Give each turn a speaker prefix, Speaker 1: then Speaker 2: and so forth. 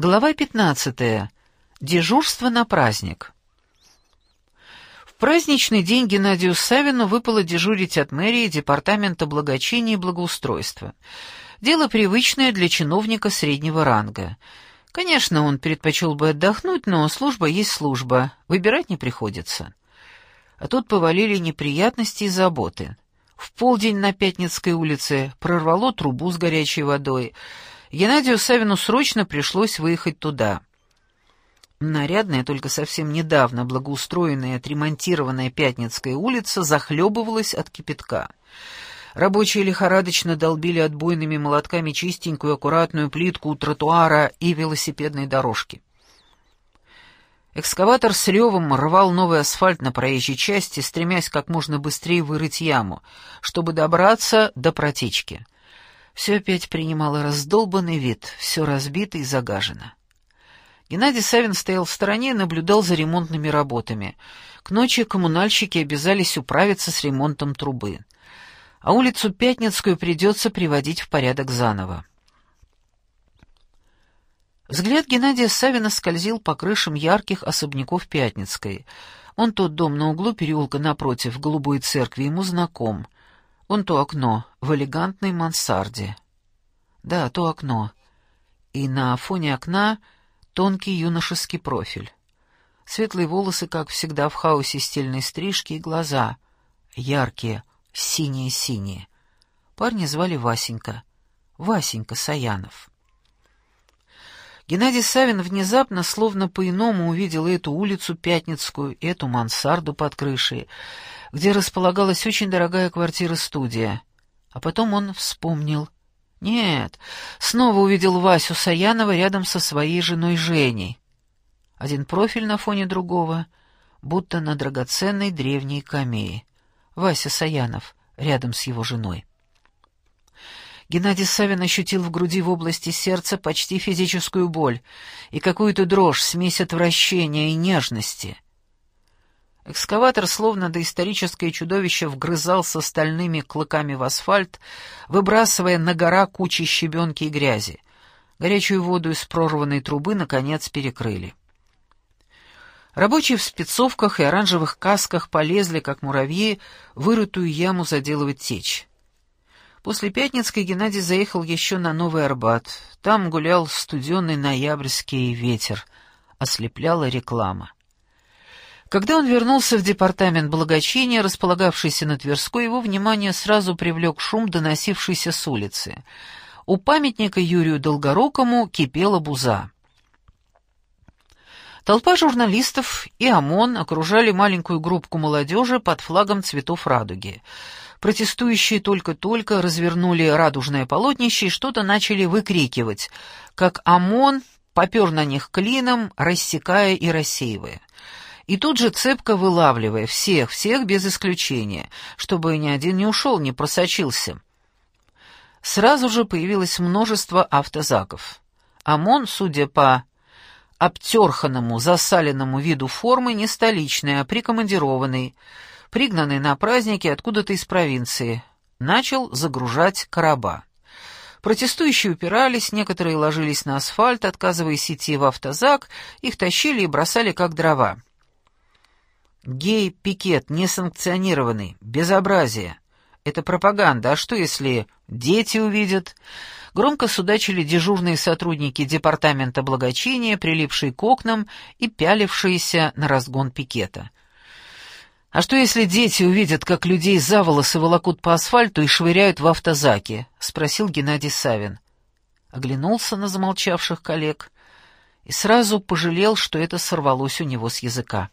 Speaker 1: Глава 15. Дежурство на праздник. В праздничный день Геннадию Савину выпало дежурить от мэрии Департамента благочиния и благоустройства. Дело привычное для чиновника среднего ранга. Конечно, он предпочел бы отдохнуть, но служба есть служба, выбирать не приходится. А тут повалили неприятности и заботы. В полдень на Пятницкой улице прорвало трубу с горячей водой — Геннадию Савину срочно пришлось выехать туда. Нарядная, только совсем недавно благоустроенная, отремонтированная Пятницкая улица захлебывалась от кипятка. Рабочие лихорадочно долбили отбойными молотками чистенькую аккуратную плитку у тротуара и велосипедной дорожки. Экскаватор с ревом рвал новый асфальт на проезжей части, стремясь как можно быстрее вырыть яму, чтобы добраться до протечки — все опять принимало раздолбанный вид, все разбито и загажено. Геннадий Савин стоял в стороне и наблюдал за ремонтными работами. К ночи коммунальщики обязались управиться с ремонтом трубы. А улицу Пятницкую придется приводить в порядок заново. Взгляд Геннадия Савина скользил по крышам ярких особняков Пятницкой. Он тот дом на углу переулка напротив Голубой церкви ему знаком — Вон то окно в элегантной мансарде. Да, то окно. И на фоне окна тонкий юношеский профиль. Светлые волосы, как всегда, в хаосе стильной стрижки, и глаза. Яркие, синие-синие. Парня звали Васенька. Васенька Саянов. Геннадий Савин внезапно, словно по-иному увидел эту улицу Пятницкую, эту мансарду под крышей, где располагалась очень дорогая квартира-студия. А потом он вспомнил. Нет, снова увидел Васю Саянова рядом со своей женой Женей. Один профиль на фоне другого, будто на драгоценной древней камее. Вася Саянов рядом с его женой. Геннадий Савин ощутил в груди в области сердца почти физическую боль и какую-то дрожь, смесь отвращения и нежности — Экскаватор, словно доисторическое чудовище, вгрызался стальными клыками в асфальт, выбрасывая на гора кучи щебенки и грязи. Горячую воду из прорванной трубы, наконец, перекрыли. Рабочие в спецовках и оранжевых касках полезли, как муравьи, вырытую яму заделывать течь. После Пятницкой Геннадий заехал еще на Новый Арбат. Там гулял студеный ноябрьский ветер. Ослепляла реклама. Когда он вернулся в департамент благочиния, располагавшийся на Тверской, его внимание сразу привлек шум, доносившийся с улицы. У памятника Юрию Долгорукому кипела буза. Толпа журналистов и ОМОН окружали маленькую группку молодежи под флагом цветов радуги. Протестующие только-только развернули радужное полотнище и что-то начали выкрикивать, как ОМОН попер на них клином, рассекая и рассеивая и тут же цепко вылавливая всех, всех без исключения, чтобы ни один не ушел, не просочился. Сразу же появилось множество автозаков. ОМОН, судя по обтерханному, засаленному виду формы, не столичный, а прикомандированный, пригнанный на праздники откуда-то из провинции, начал загружать короба. Протестующие упирались, некоторые ложились на асфальт, отказываясь идти в автозак, их тащили и бросали как дрова. Гей-пикет несанкционированный, безобразие. Это пропаганда, а что если дети увидят? Громко судачили дежурные сотрудники департамента благочиния, прилипшие к окнам и пялившиеся на разгон пикета. «А что, если дети увидят, как людей за волосы волокут по асфальту и швыряют в автозаки?» — спросил Геннадий Савин. Оглянулся на замолчавших коллег и сразу пожалел, что это сорвалось у него с языка.